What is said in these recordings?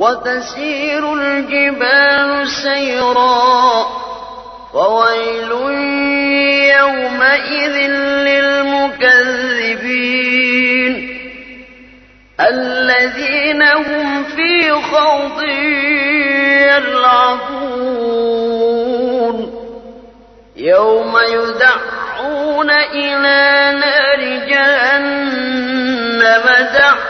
وتسير الجبال سيرا فويل يومئذ للمكذبين الذين هم في خوض يلعبون يوم يدعون إلى نار جهنم دعا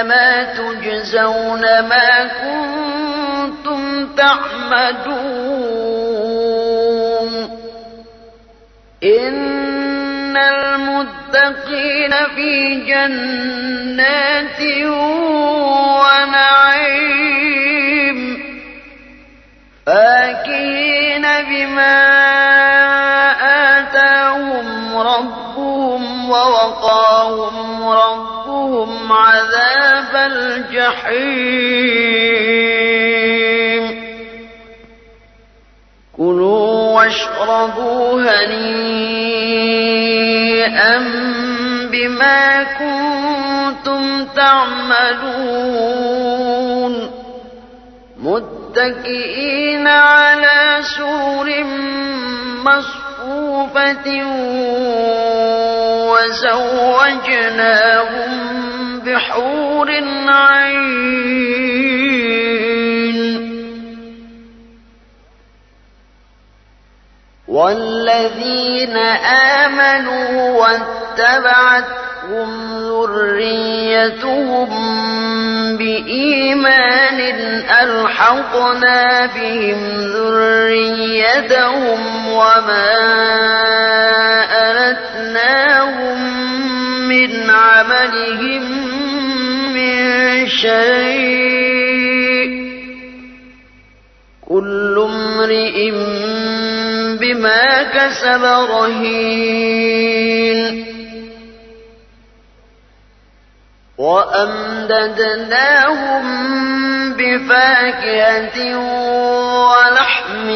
إنما تجزون ما كنتم تعمدون إن المتقين في جنات ونعيم. فاكهين بما آتاهم ربهم ووقاهم ربهم عذاب الجحيم. كلوا واشربوا هنيئا بما كنتم تعملون. متكئين على سور مصفوفة وزوجناهم بحور عين. والذين آمنوا واتبعتهم ذريتهم بإيمان ألحقنا بهم ذريتهم وما ألتناهم من عملهم شيء. كل امرئ بما كسب رهين. وأمددناهم بفاكهة ولحم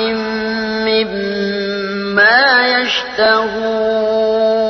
مما يشتهون.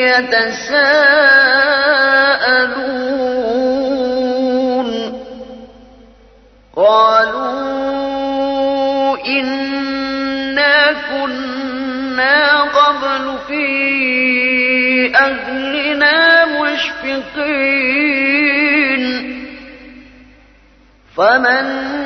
يتساءلون. قالوا إنا كنا قبل في أهلنا مشفقين. فمن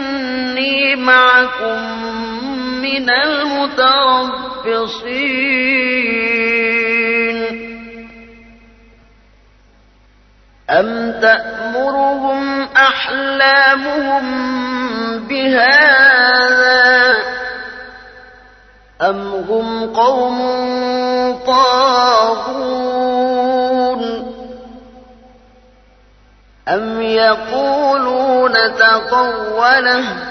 فإني معكم من المتربصين. أم تأمرهم أحلامهم بهذا أم هم قوم طاغون؟ أم يقولون تقوله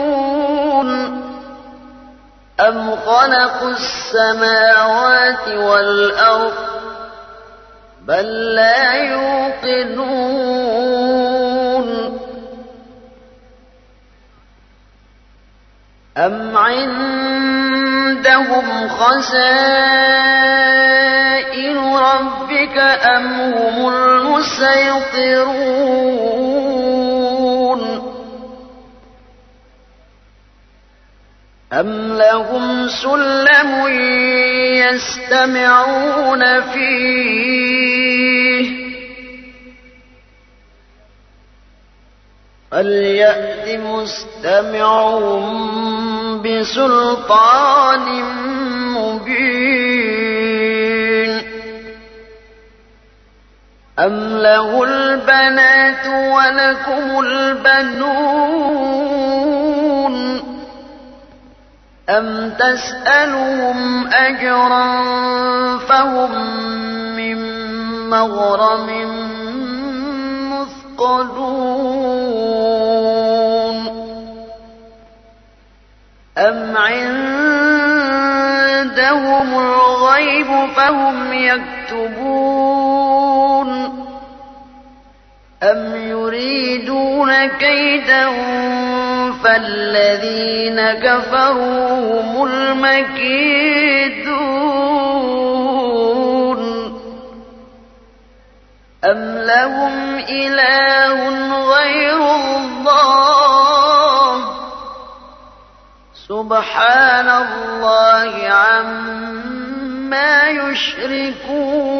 أم خلقوا السماوات والأرض بل لا يوقنون أم عندهم خزائن ربك أم هم المسيطرون أم لهم سلم يستمعون فيه فليأت مستمعهم بسلطان مبين أم له البنات ولكم البنون أم تسألهم أجرا فهم من مغرم مثقلون أم عندهم الغيب فهم يكتبون أم يريدون كيدا فالذين كفروا هم المكيدون. أم لهم إله غير الله؟ سبحان الله عما يشركون.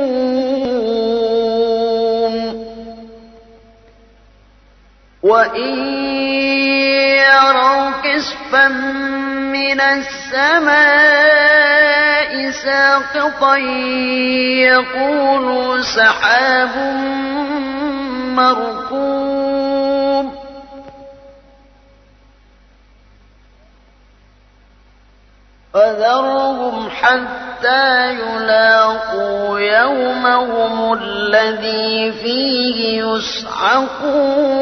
وإن يروا كسفا من السماء ساقطا يقولوا سحاب مركوب فذرهم حتى يلاقوا يومهم الذي فيه يسعقون.